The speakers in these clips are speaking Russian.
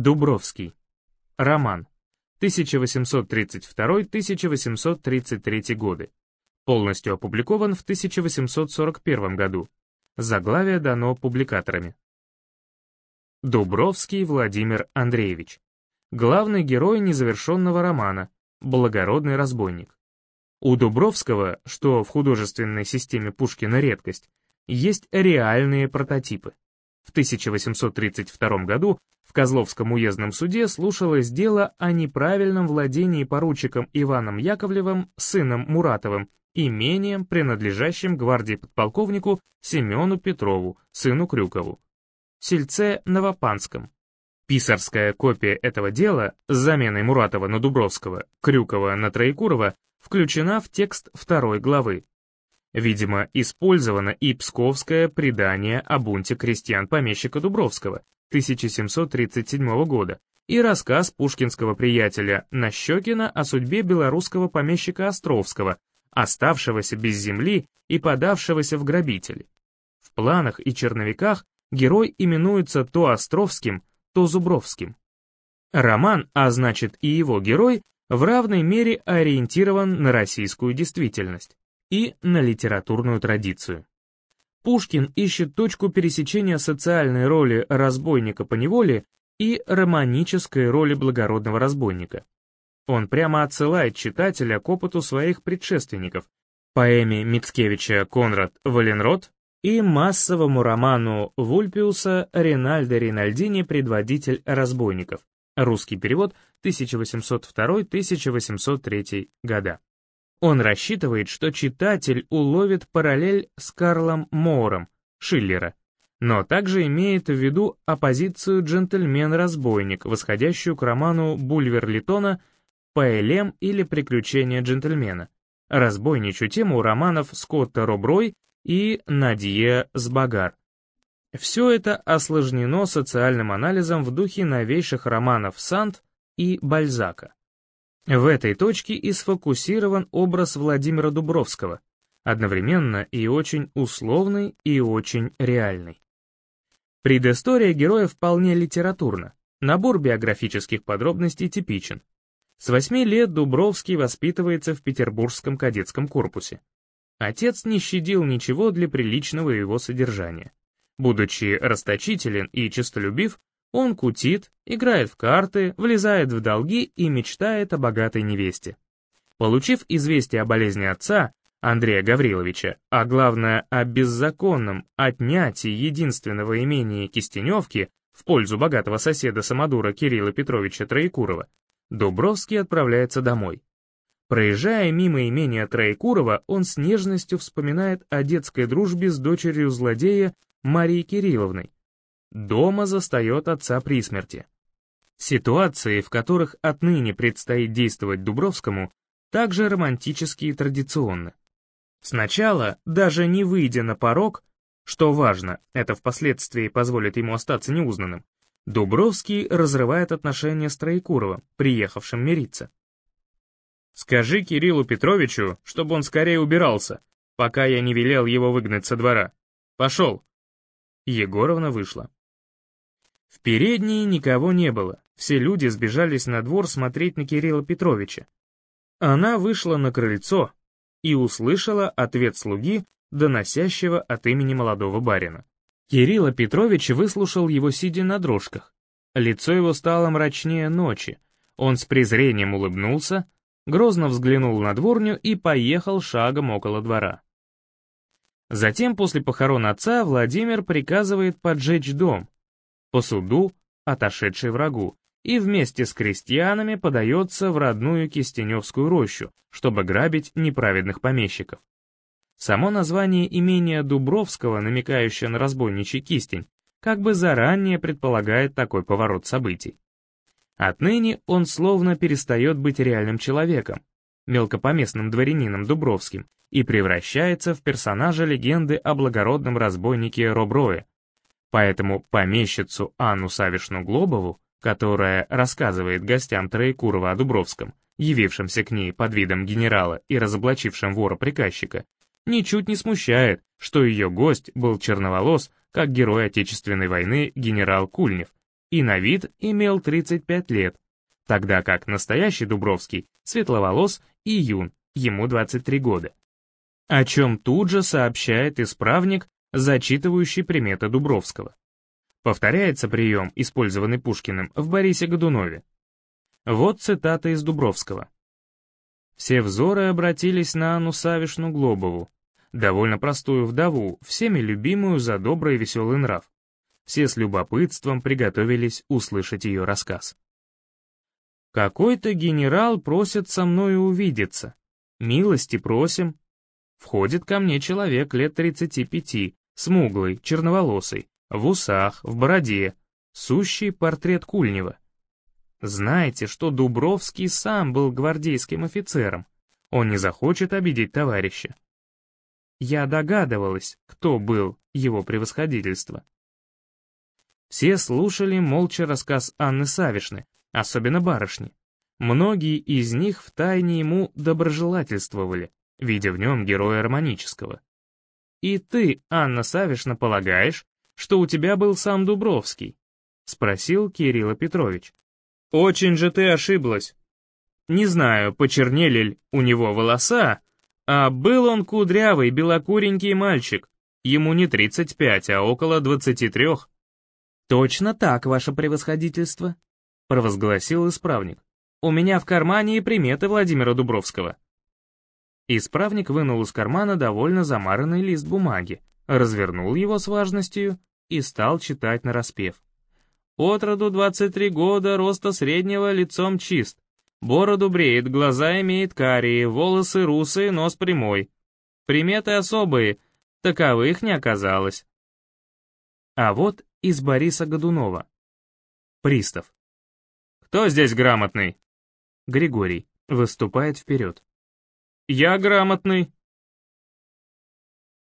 Дубровский. Роман. 1832-1833 годы. Полностью опубликован в 1841 году. Заглавие дано публикаторами. Дубровский Владимир Андреевич. Главный герой незавершенного романа «Благородный разбойник». У Дубровского, что в художественной системе Пушкина редкость, есть реальные прототипы. В 1832 году в Козловском уездном суде слушалось дело о неправильном владении поручиком Иваном Яковлевым, сыном Муратовым, имением, принадлежащим гвардии подполковнику Семену Петрову, сыну Крюкову. Сельце Новопанском. Писарская копия этого дела с заменой Муратова на Дубровского, Крюкова на Троекурова включена в текст второй главы. Видимо, использовано и псковское предание о бунте крестьян-помещика Дубровского 1737 года и рассказ пушкинского приятеля Нащекина о судьбе белорусского помещика Островского, оставшегося без земли и подавшегося в грабители. В планах и черновиках герой именуется то Островским, то Зубровским. Роман, а значит и его герой, в равной мере ориентирован на российскую действительность и на литературную традицию. Пушкин ищет точку пересечения социальной роли разбойника по неволе и романической роли благородного разбойника. Он прямо отсылает читателя к опыту своих предшественников, поэме Мицкевича «Конрад Валенрод» и массовому роману Вульпиуса «Ринальдо Ринальдини. Предводитель разбойников», русский перевод 1802-1803 года. Он рассчитывает, что читатель уловит параллель с Карлом Моором, Шиллера, но также имеет в виду оппозицию «Джентльмен-разбойник», восходящую к роману Бульвер-Литона «Паэлем» или «Приключения джентльмена», разбойничью тему романов Скотта Роброй и Надье Сбагар. Все это осложнено социальным анализом в духе новейших романов Санд и Бальзака. В этой точке и сфокусирован образ Владимира Дубровского, одновременно и очень условный, и очень реальный. Предыстория героя вполне литературна, набор биографических подробностей типичен. С восьми лет Дубровский воспитывается в Петербургском кадетском корпусе. Отец не щадил ничего для приличного его содержания. Будучи расточителен и честолюбив, он кутит, играет в карты, влезает в долги и мечтает о богатой невесте. Получив известие о болезни отца, Андрея Гавриловича, а главное о беззаконном отнятии единственного имения Кистеневки в пользу богатого соседа Самодура Кирилла Петровича Троекурова, Дубровский отправляется домой. Проезжая мимо имения Троекурова, он с нежностью вспоминает о детской дружбе с дочерью злодея Марией Кирилловной, дома застает отца при смерти. Ситуации, в которых отныне предстоит действовать Дубровскому, также романтически и традиционны. Сначала, даже не выйдя на порог, что важно, это впоследствии позволит ему остаться неузнанным, Дубровский разрывает отношения с Троекуровым, приехавшим мириться. «Скажи Кириллу Петровичу, чтобы он скорее убирался, пока я не велел его выгнать со двора. Пошел!» Егоровна вышла. В передней никого не было, все люди сбежались на двор смотреть на Кирилла Петровича. Она вышла на крыльцо и услышала ответ слуги, доносящего от имени молодого барина. Кирилла Петрович выслушал его сидя на дрожках. Лицо его стало мрачнее ночи. Он с презрением улыбнулся, грозно взглянул на дворню и поехал шагом около двора. Затем, после похорон отца, Владимир приказывает поджечь дом, по суду, отошедший врагу, и вместе с крестьянами подается в родную Кистеневскую рощу, чтобы грабить неправедных помещиков. Само название имения Дубровского, намекающее на разбойничий кистень, как бы заранее предполагает такой поворот событий. Отныне он словно перестает быть реальным человеком, мелкопоместным дворянином Дубровским, и превращается в персонажа легенды о благородном разбойнике Роброе, Поэтому помещицу Анну Савишну Глобову, которая рассказывает гостям Троекурова о Дубровском, явившемся к ней под видом генерала и разоблачившем вора-приказчика, ничуть не смущает, что ее гость был черноволос, как герой Отечественной войны генерал Кульнев, и на вид имел 35 лет, тогда как настоящий Дубровский светловолос и юн, ему 23 года. О чем тут же сообщает исправник, зачитывающий приметы Дубровского. Повторяется прием, использованный Пушкиным в Борисе Годунове. Вот цитата из Дубровского. Все взоры обратились на Анну Савишну Глобову, довольно простую вдову, всеми любимую за добрый и веселый нрав. Все с любопытством приготовились услышать ее рассказ. «Какой-то генерал просит со мной увидеться. Милости просим». Входит ко мне человек лет 35, смуглый, черноволосый, в усах, в бороде, сущий портрет Кульнева. Знаете, что Дубровский сам был гвардейским офицером. Он не захочет обидеть товарища. Я догадывалась, кто был его превосходительство. Все слушали молча рассказ Анны Савишны, особенно барышни. Многие из них втайне ему доброжелательствовали, видя в нем героя романического. «И ты, Анна Савишна, полагаешь, что у тебя был сам Дубровский?» — спросил Кирилл Петрович. «Очень же ты ошиблась. Не знаю, почернели ли у него волоса, а был он кудрявый, белокуренький мальчик. Ему не 35, а около 23. «Точно так, ваше превосходительство», — провозгласил исправник. «У меня в кармане приметы Владимира Дубровского». Исправник вынул из кармана довольно замаранный лист бумаги, развернул его с важностью и стал читать нараспев. «От роду 23 года, роста среднего, лицом чист. Бороду бреет, глаза имеет карие, волосы русые, нос прямой. Приметы особые, таковых не оказалось. А вот из Бориса Годунова. Пристав. «Кто здесь грамотный?» Григорий выступает вперед. «Я грамотный».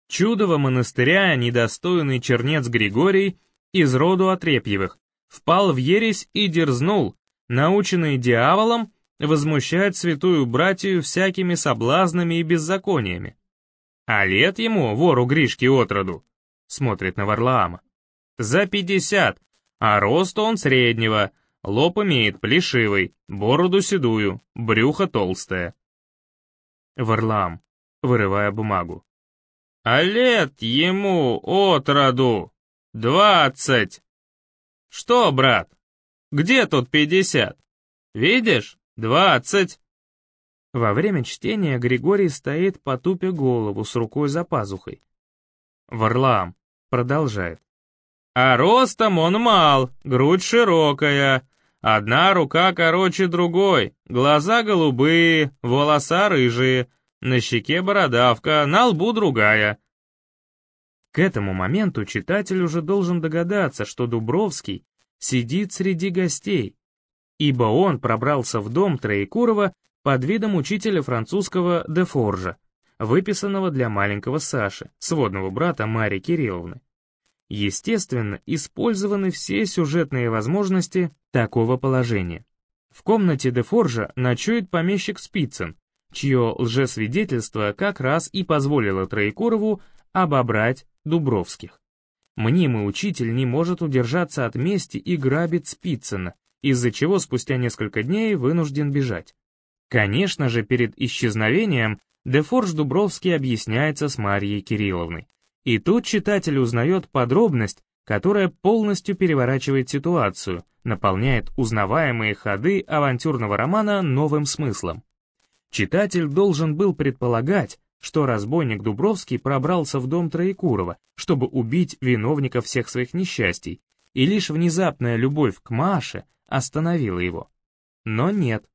Чудово монастыря недостойный чернец Григорий из роду Отрепьевых впал в ересь и дерзнул, наученный дьяволом, возмущать святую братью всякими соблазнами и беззакониями. А лет ему, вору Гришке отроду, смотрит на Варлаама, за пятьдесят, а рост он среднего, лоб имеет плешивый, бороду седую, брюхо толстое. Варлаам, вырывая бумагу. А лет ему отроду двадцать. Что, брат, где тут пятьдесят? Видишь, «Двадцать!» Во время чтения Григорий стоит потупя голову с рукой за пазухой. Варлаам продолжает. «А ростом он мал, грудь широкая, одна рука короче другой, глаза голубые, волоса рыжие, на щеке бородавка, на лбу другая». К этому моменту читатель уже должен догадаться, что Дубровский сидит среди гостей, ибо он пробрался в дом Троекурова под видом учителя французского де Форжа, выписанного для маленького Саши, сводного брата Марии Кирилловны. Естественно, использованы все сюжетные возможности такого положения. В комнате де Форжа ночует помещик Спицын, чье лжесвидетельство как раз и позволило Троекурову обобрать Дубровских. Мнимый учитель не может удержаться от мести и грабит Спицына, из-за чего спустя несколько дней вынужден бежать. Конечно же, перед исчезновением Дефорж Дубровский объясняется с Марией Кирилловной. И тут читатель узнает подробность, которая полностью переворачивает ситуацию, наполняет узнаваемые ходы авантюрного романа новым смыслом. Читатель должен был предполагать, что разбойник Дубровский пробрался в дом Троекурова, чтобы убить виновника всех своих несчастий, и лишь внезапная любовь к Маше остановила его. Но нет.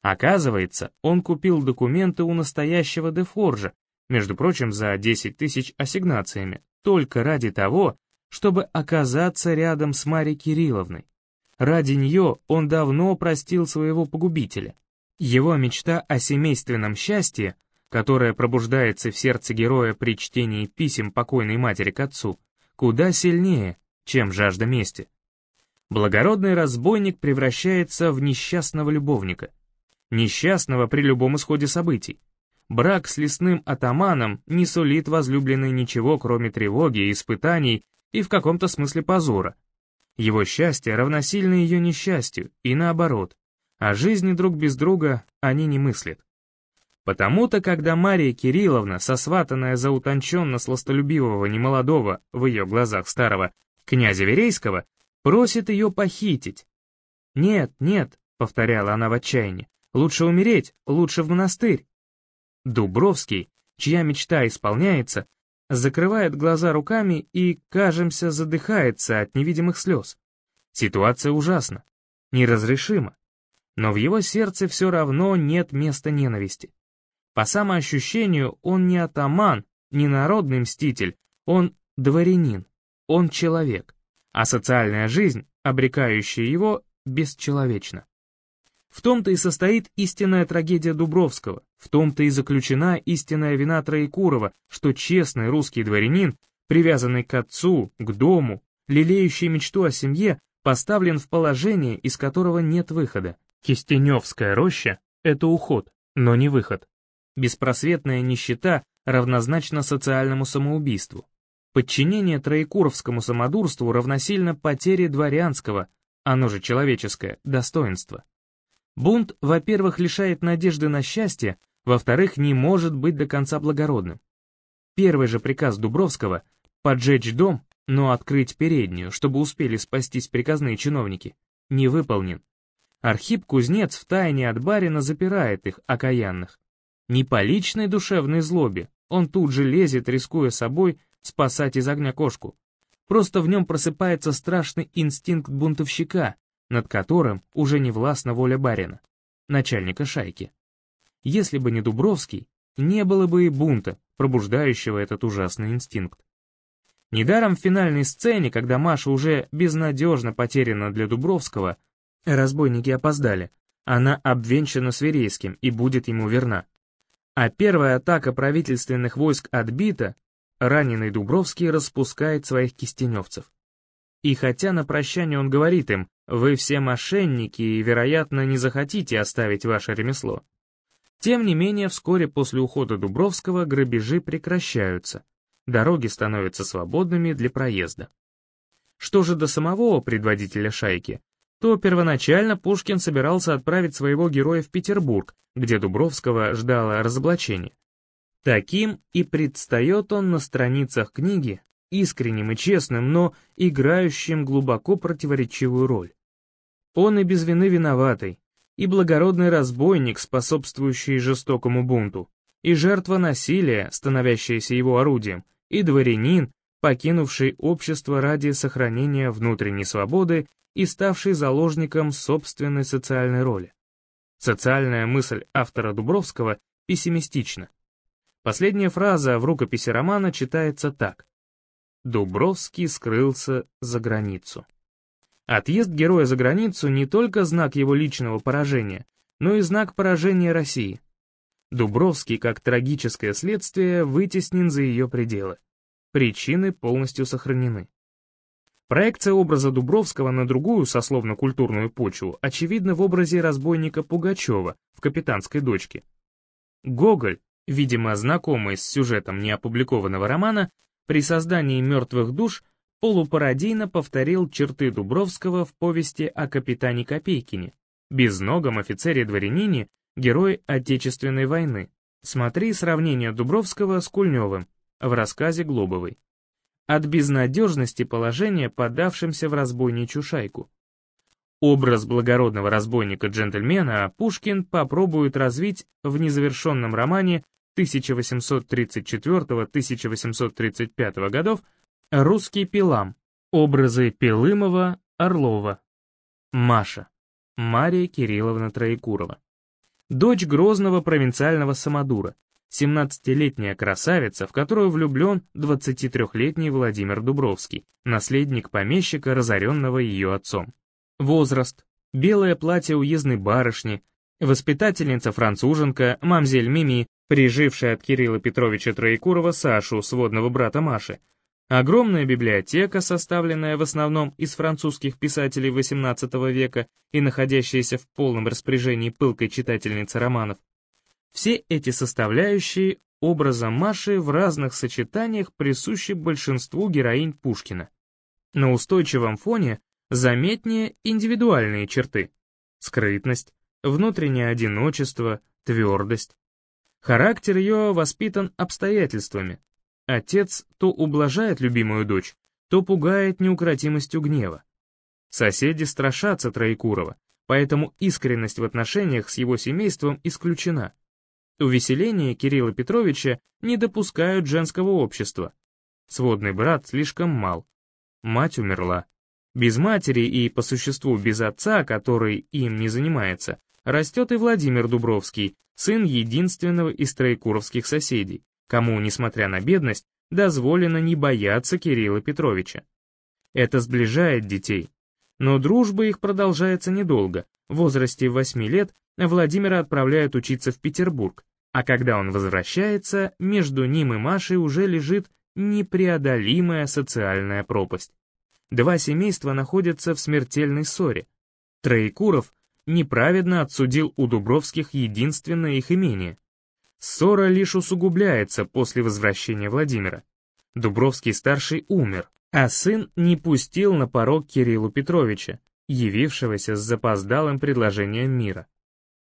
Оказывается, он купил документы у настоящего Дефоржа, между прочим, за 10 тысяч ассигнациями, только ради того, чтобы оказаться рядом с Марьей Кирилловной. Ради нее он давно простил своего погубителя. Его мечта о семейственном счастье, которая пробуждается в сердце героя при чтении писем покойной матери к отцу, куда сильнее, чем жажда мести благородный разбойник превращается в несчастного любовника. Несчастного при любом исходе событий. Брак с лесным атаманом не сулит возлюбленной ничего, кроме тревоги, испытаний и в каком-то смысле позора. Его счастье равносильно ее несчастью, и наоборот. О жизни друг без друга они не мыслят. Потому-то, когда Мария Кирилловна, сосватанная за утонченно сластолюбивого немолодого, в ее глазах старого, князя Верейского, просит ее похитить. «Нет, нет», — повторяла она в отчаянии, — «лучше умереть, лучше в монастырь». Дубровский, чья мечта исполняется, закрывает глаза руками и, кажемся, задыхается от невидимых слез. Ситуация ужасна, неразрешима, но в его сердце все равно нет места ненависти. По самоощущению он не атаман, не народный мститель, он дворянин, он человек, а социальная жизнь, обрекающая его, бесчеловечна. В том-то и состоит истинная трагедия Дубровского, в том-то и заключена истинная вина Троекурова, что честный русский дворянин, привязанный к отцу, к дому, лелеющий мечту о семье, поставлен в положение, из которого нет выхода. Кистеневская роща — это уход, но не выход. Беспросветная нищета равнозначна социальному самоубийству. Подчинение троекуровскому самодурству равносильно потере дворянского, оно же человеческое, достоинства. Бунт, во-первых, лишает надежды на счастье, во-вторых, не может быть до конца благородным. Первый же приказ Дубровского — поджечь дом, но открыть переднюю, чтобы успели спастись приказные чиновники, не выполнен. Архип-кузнец втайне от барина запирает их, окаянных. Не по личной душевной злобе, он тут же лезет, рискуя собой, спасать из огня кошку. Просто в нем просыпается страшный инстинкт бунтовщика, над которым уже не властна воля барина, начальника шайки. Если бы не Дубровский, не было бы и бунта, пробуждающего этот ужасный инстинкт. Недаром в финальной сцене, когда Маша уже безнадежно потеряна для Дубровского, разбойники опоздали, она обвенчана с Верейским и будет ему верна. А первая атака правительственных войск отбита, раненый Дубровский распускает своих кистеневцев. И хотя на прощание он говорит им, вы все мошенники и, вероятно, не захотите оставить ваше ремесло. Тем не менее, вскоре после ухода Дубровского грабежи прекращаются, дороги становятся свободными для проезда. Что же до самого предводителя шайки, то первоначально Пушкин собирался отправить своего героя в Петербург, где Дубровского ждало разоблачение. Таким и предстает он на страницах книги, искренним и честным, но играющим глубоко противоречивую роль. Он и без вины виноватый, и благородный разбойник, способствующий жестокому бунту, и жертва насилия, становящаяся его орудием, и дворянин, покинувший общество ради сохранения внутренней свободы и ставший заложником собственной социальной роли. Социальная мысль автора Дубровского пессимистична. Последняя фраза в рукописи романа читается так. Дубровский скрылся за границу. Отъезд героя за границу не только знак его личного поражения, но и знак поражения России. Дубровский, как трагическое следствие, вытеснен за ее пределы. Причины полностью сохранены. Проекция образа Дубровского на другую сословно-культурную почву очевидна в образе разбойника Пугачева в «Капитанской дочке». Гоголь, видимо знакомый с сюжетом неопубликованного романа, при создании «Мертвых душ» полупародийно повторил черты Дубровского в повести о капитане Копейкине, безногом офицере-дворянине, герой Отечественной войны. Смотри сравнение Дубровского с Кульневым в рассказе Глобовой от безнадежности положения подавшимся в разбойничью шайку. Образ благородного разбойника-джентльмена Пушкин попробует развить в незавершенном романе 1834-1835 годов «Русский пилам», образы Пилымова, Орлова, Маша, Мария Кирилловна Троекурова, дочь грозного провинциального самодура, 17-летняя красавица, в которую влюблен 23-летний Владимир Дубровский, наследник помещика, разоренного ее отцом. Возраст, белое платье уездной барышни, воспитательница-француженка, мамзель Мими, прижившая от Кирилла Петровича Троекурова Сашу, сводного брата Маши, огромная библиотека, составленная в основном из французских писателей XVIII века и находящаяся в полном распоряжении пылкой читательницы романов, все эти составляющие образа Маши в разных сочетаниях присущи большинству героинь Пушкина. На устойчивом фоне заметнее индивидуальные черты. Скрытность, внутреннее одиночество, твердость. Характер ее воспитан обстоятельствами. Отец то ублажает любимую дочь, то пугает неукротимостью гнева. Соседи страшатся Троекурова, поэтому искренность в отношениях с его семейством исключена. Увеселения Кирилла Петровича не допускают женского общества. Сводный брат слишком мал. Мать умерла. Без матери и, по существу, без отца, который им не занимается, растет и Владимир Дубровский, сын единственного из троекуровских соседей, кому, несмотря на бедность, дозволено не бояться Кирилла Петровича. Это сближает детей. Но дружба их продолжается недолго. В возрасте 8 лет Владимира отправляют учиться в Петербург, а когда он возвращается, между ним и Машей уже лежит непреодолимая социальная пропасть. Два семейства находятся в смертельной ссоре. Троекуров неправедно отсудил у Дубровских единственное их имение. Ссора лишь усугубляется после возвращения Владимира. Дубровский-старший умер, а сын не пустил на порог Кириллу Петровича, явившегося с запоздалым предложением мира.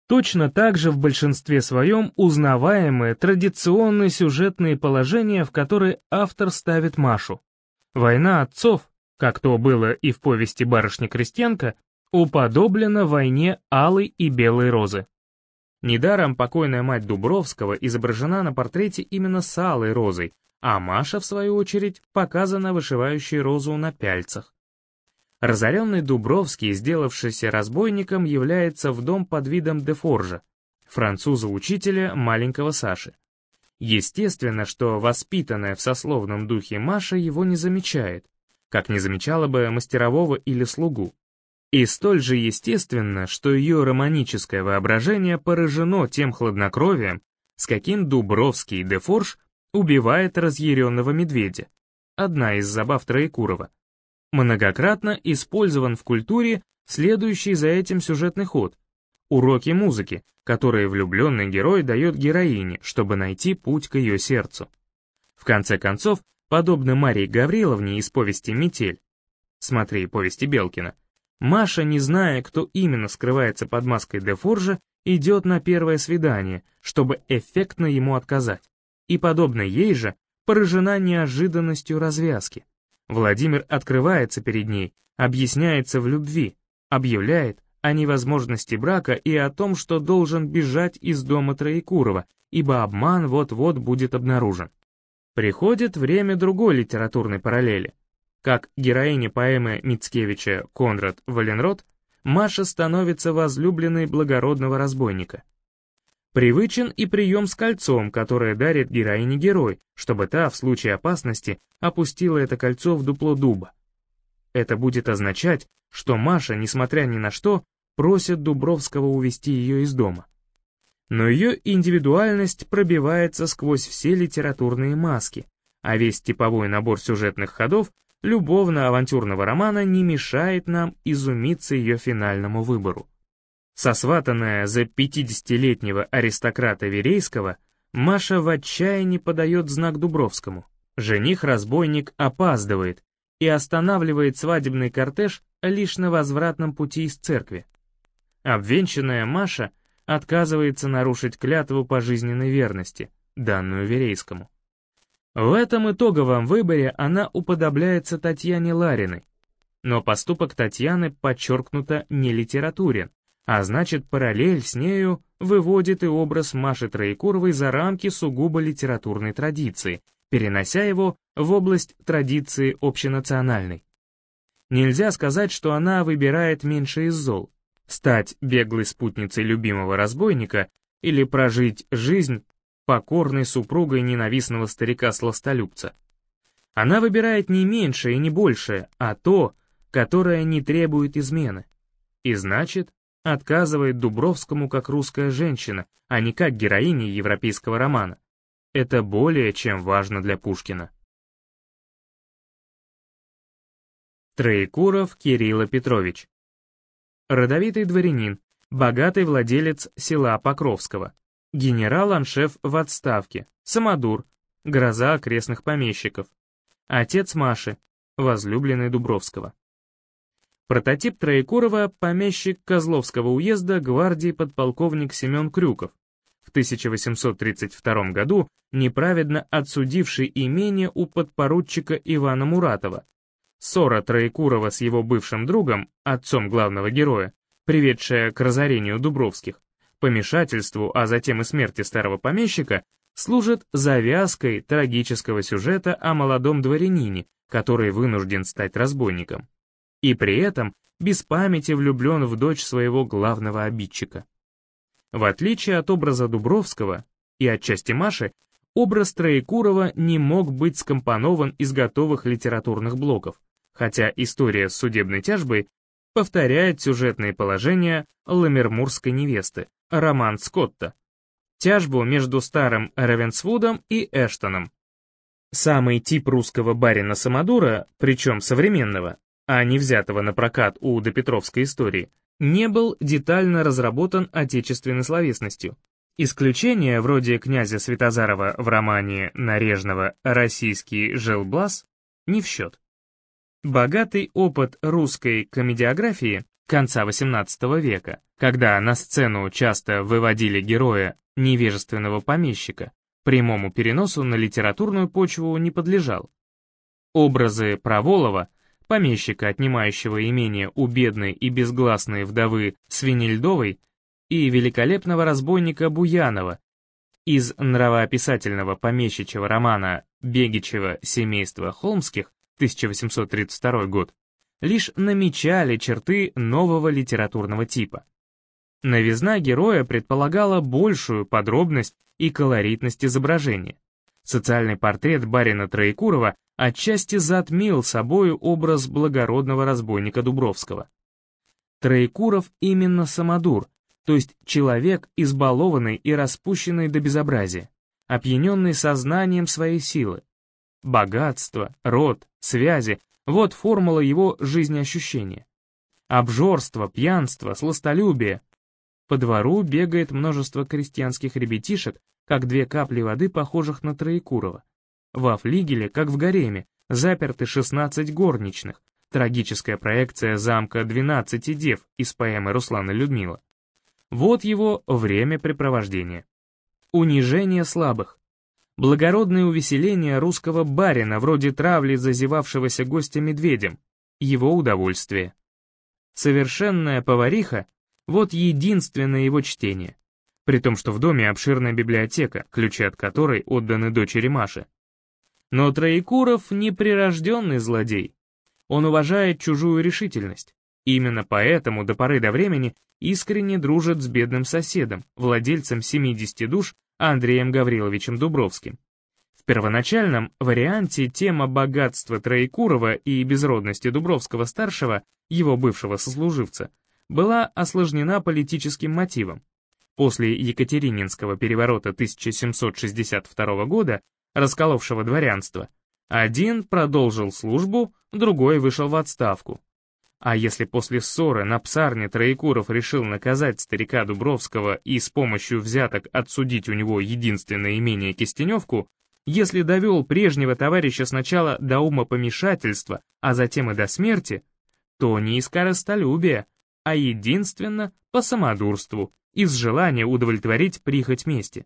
Точно так же в большинстве своем узнаваемые традиционные сюжетные положения, в которые автор ставит Машу. Война отцов, как то было и в повести «Барышня-крестьянка», уподоблена войне алой и белой розы. Недаром покойная мать Дубровского изображена на портрете именно с алой розой, а Маша, в свою очередь, показана вышивающей розу на пяльцах. Разоренный Дубровский, сделавшийся разбойником, является в дом под видом Дефоржа, француза-учителя маленького Саши. Естественно, что воспитанная в сословном духе Маша его не замечает, как не замечала бы мастерового или слугу. И столь же естественно, что ее романическое воображение поражено тем хладнокровием, с каким Дубровский и Дефорж убивает разъяренного медведя. Одна из забав Троекурова. Многократно использован в культуре следующий за этим сюжетный ход. Уроки музыки, которые влюбленный герой дает героине, чтобы найти путь к ее сердцу. В конце концов, подобно Марии Гавриловне из повести «Метель», смотри повести Белкина, Маша, не зная, кто именно скрывается под маской Дефоржа, идет на первое свидание, чтобы эффектно ему отказать. И, подобно ей же, поражена неожиданностью развязки. Владимир открывается перед ней, объясняется в любви, объявляет о невозможности брака и о том, что должен бежать из дома Троекурова, ибо обман вот-вот будет обнаружен. Приходит время другой литературной параллели. Как героиня поэмы Мицкевича Конрад Валенрод, Маша становится возлюбленной благородного разбойника. Привычен и прием с кольцом, которое дарит героине герой, чтобы та в случае опасности опустила это кольцо в дупло дуба. Это будет означать, что Маша, несмотря ни на что, просит Дубровского увести ее из дома. Но ее индивидуальность пробивается сквозь все литературные маски, а весь типовой набор сюжетных ходов любовно-авантюрного романа не мешает нам изумиться ее финальному выбору. Сосватанная за 50-летнего аристократа Верейского, Маша в отчаянии подает знак Дубровскому. Жених-разбойник опаздывает и останавливает свадебный кортеж лишь на возвратном пути из церкви. Обвенчанная Маша отказывается нарушить клятву пожизненной верности, данную Верейскому. В этом итоговом выборе она уподобляется Татьяне Лариной. Но поступок Татьяны подчеркнуто не литературен, а значит параллель с нею выводит и образ Маши Троекуровой за рамки сугубо литературной традиции, перенося его в область традиции общенациональной. Нельзя сказать, что она выбирает меньше из зол, стать беглой спутницей любимого разбойника или прожить жизнь покорной супругой ненавистного старика-сластолюбца. Она выбирает не меньшее и не большее, а то, которое не требует измены. И значит, отказывает Дубровскому как русская женщина, а не как героиня европейского романа. Это более чем важно для Пушкина. Троекуров Кирилла Петрович. Родовитый дворянин, богатый владелец села Покровского, Генерал-аншеф в отставке, самодур, гроза окрестных помещиков. Отец Маши, возлюбленный Дубровского. Прототип Троекурова — помещик Козловского уезда гвардии подполковник Семен Крюков, в 1832 году неправедно отсудивший имение у подпоручика Ивана Муратова. Ссора Троекурова с его бывшим другом, отцом главного героя, приведшая к разорению Дубровских, помешательству, а затем и смерти старого помещика, служит завязкой трагического сюжета о молодом дворянине, который вынужден стать разбойником. И при этом без памяти влюблен в дочь своего главного обидчика. В отличие от образа Дубровского и отчасти Маши, образ Троекурова не мог быть скомпонован из готовых литературных блоков, хотя история с судебной тяжбой повторяет сюжетные положения Ламермурской невесты, роман Скотта, тяжбу между старым Равенсвудом и Эштоном. Самый тип русского барина-самодура, причем современного, а не взятого на прокат у допетровской истории, не был детально разработан отечественной словесностью. Исключения, вроде князя Светозарова в романе Нарежного «Российский Желблас» не в счет. Богатый опыт русской комедиографии конца XVIII века, когда на сцену часто выводили героя невежественного помещика, прямому переносу на литературную почву не подлежал. Образы Проволова помещика, отнимающего имение у бедной и безгласной вдовы Свинельдовой, и великолепного разбойника Буянова из нравоописательного помещичьего романа Бегичева. «Семейство Холмских» 1832 год, лишь намечали черты нового литературного типа. Новизна героя предполагала большую подробность и колоритность изображения. Социальный портрет барина Троекурова отчасти затмил собою образ благородного разбойника Дубровского. Троекуров именно самодур, то есть человек, избалованный и распущенный до безобразия, опьяненный сознанием своей силы. Богатство, род, связи — вот формула его жизнеощущения. Обжорство, пьянство, сластолюбие. По двору бегает множество крестьянских ребятишек, как две капли воды, похожих на Троекурова. Во флигеле, как в гареме, заперты 16 горничных, трагическая проекция замка 12 дев из поэмы Руслана Людмила. Вот его времяпрепровождение. Унижение слабых. Благородное увеселение русского барина, вроде травли зазевавшегося гостя медведем. Его удовольствие. Совершенная повариха — вот единственное его чтение. При том, что в доме обширная библиотека, ключи от которой отданы дочери Маше. Но Троекуров не прирожденный злодей. Он уважает чужую решительность. Именно поэтому до поры до времени искренне дружит с бедным соседом, владельцем 70 душ Андреем Гавриловичем Дубровским. В первоначальном варианте тема богатства Троекурова и безродности Дубровского-старшего, его бывшего сослуживца, была осложнена политическим мотивом. После Екатерининского переворота 1762 года расколовшего дворянство. Один продолжил службу, другой вышел в отставку. А если после ссоры на псарне Троекуров решил наказать старика Дубровского и с помощью взяток отсудить у него единственное имение Кистеневку, если довел прежнего товарища сначала до ума помешательства, а затем и до смерти, то не из корыстолюбия, а единственно по самодурству, из желания удовлетворить прихоть мести.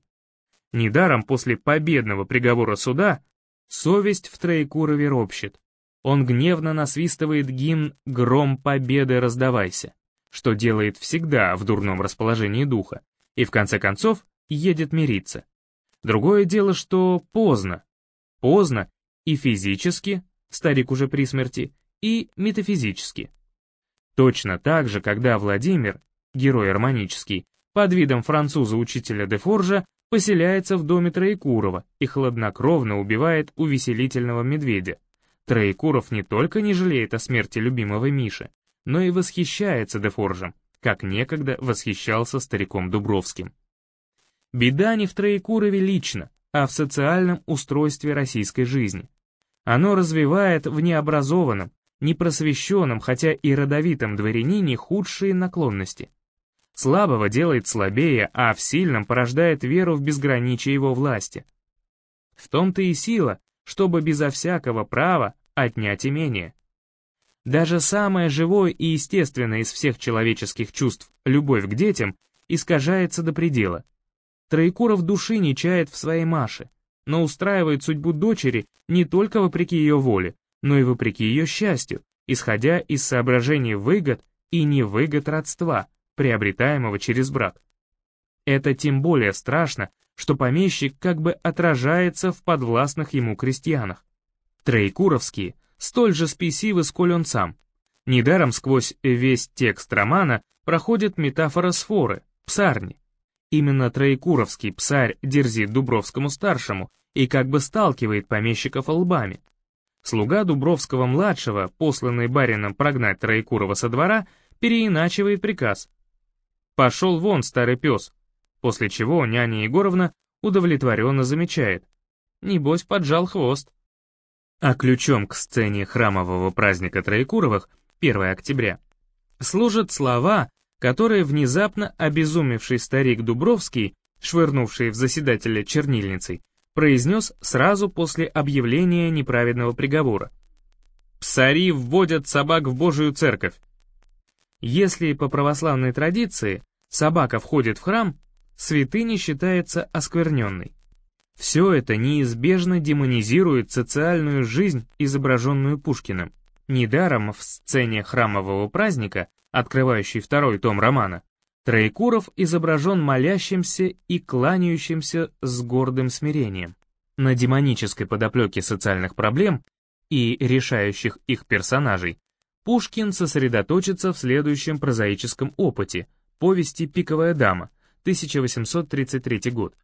Недаром после победного приговора суда совесть в Троекурове ропщет. Он гневно насвистывает гимн «Гром победы раздавайся», что делает всегда в дурном расположении духа, и в конце концов едет мириться. Другое дело, что поздно. Поздно и физически, старик уже при смерти, и метафизически. Точно так же, когда Владимир, герой армонический, под видом француза-учителя де Форжа поселяется в доме Троекурова и хладнокровно убивает увеселительного медведя. Троекуров не только не жалеет о смерти любимого Миши, но и восхищается Дефоржем, как некогда восхищался стариком Дубровским. Беда не в Троекурове лично, а в социальном устройстве российской жизни. Оно развивает в необразованном, непросвещенном, хотя и родовитом дворянине худшие наклонности – Слабого делает слабее, а в сильном порождает веру в безграничие его власти. В том-то и сила, чтобы безо всякого права отнять имение. Даже самое живое и естественное из всех человеческих чувств, любовь к детям, искажается до предела. Троекуров души не чает в своей Маше, но устраивает судьбу дочери не только вопреки ее воле, но и вопреки ее счастью, исходя из соображений выгод и невыгод родства, приобретаемого через брак. Это тем более страшно, что помещик как бы отражается в подвластных ему крестьянах. Троекуровские столь же спесивы, сколь он сам. Недаром сквозь весь текст романа проходит метафора сфоры, псарни. Именно Троекуровский псарь дерзит Дубровскому-старшему и как бы сталкивает помещиков лбами. Слуга Дубровского-младшего, посланный барином прогнать Троекурова со двора, переиначивает приказ. «Пошел вон, старый пес», после чего няня Егоровна удовлетворенно замечает. Небось, поджал хвост. А ключом к сцене храмового праздника Троекуровых, 1 октября, служат слова, которые внезапно обезумевший старик Дубровский, швырнувший в заседателя чернильницей, произнес сразу после объявления неправедного приговора. «Псари вводят собак в Божию церковь». Если по православной традиции собака входит в храм, святыня считается оскверненной. Все это неизбежно демонизирует социальную жизнь, изображенную Пушкиным. Недаром в сцене храмового праздника, открывающей второй том романа, Троекуров изображен молящимся и кланяющимся с гордым смирением. На демонической подоплеке социальных проблем и решающих их персонажей Пушкин сосредоточится в следующем прозаическом опыте, повести «Пиковая дама», 1833 год.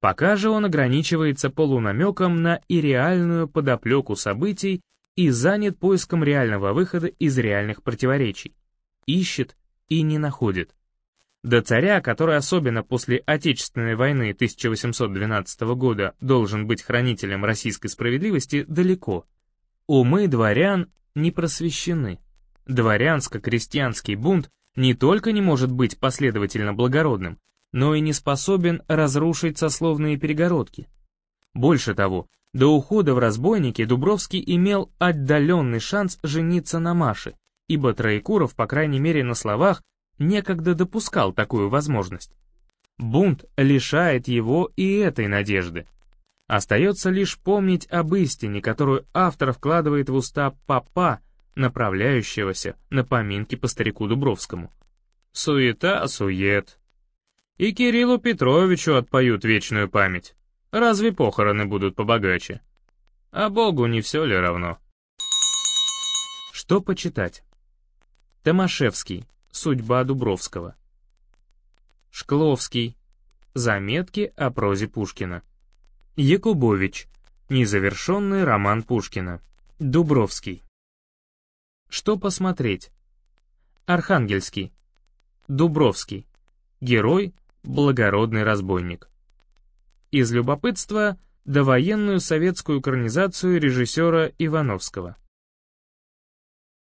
Пока же он ограничивается полунамеком на ирреальную подоплеку событий и занят поиском реального выхода из реальных противоречий. Ищет и не находит. До царя, который особенно после Отечественной войны 1812 года должен быть хранителем российской справедливости, далеко. Умы дворян не просвещены. Дворянско-крестьянский бунт не только не может быть последовательно благородным, но и не способен разрушить сословные перегородки. Больше того, до ухода в разбойники Дубровский имел отдаленный шанс жениться на Маше, ибо Троекуров, по крайней мере на словах, некогда допускал такую возможность. Бунт лишает его и этой надежды. Остается лишь помнить об истине, которую автор вкладывает в уста папа, направляющегося на поминки по старику Дубровскому. Суета-сует, и Кириллу Петровичу отпоют вечную память. Разве похороны будут побогаче? А Богу не все ли равно? Что почитать? Томашевский. Судьба Дубровского. Шкловский. Заметки о прозе Пушкина. Якубович. Незавершенный роман Пушкина. Дубровский. Что посмотреть? Архангельский. Дубровский. Герой благородный разбойник. Из любопытства довоенную советскую экранизацию режиссера Ивановского.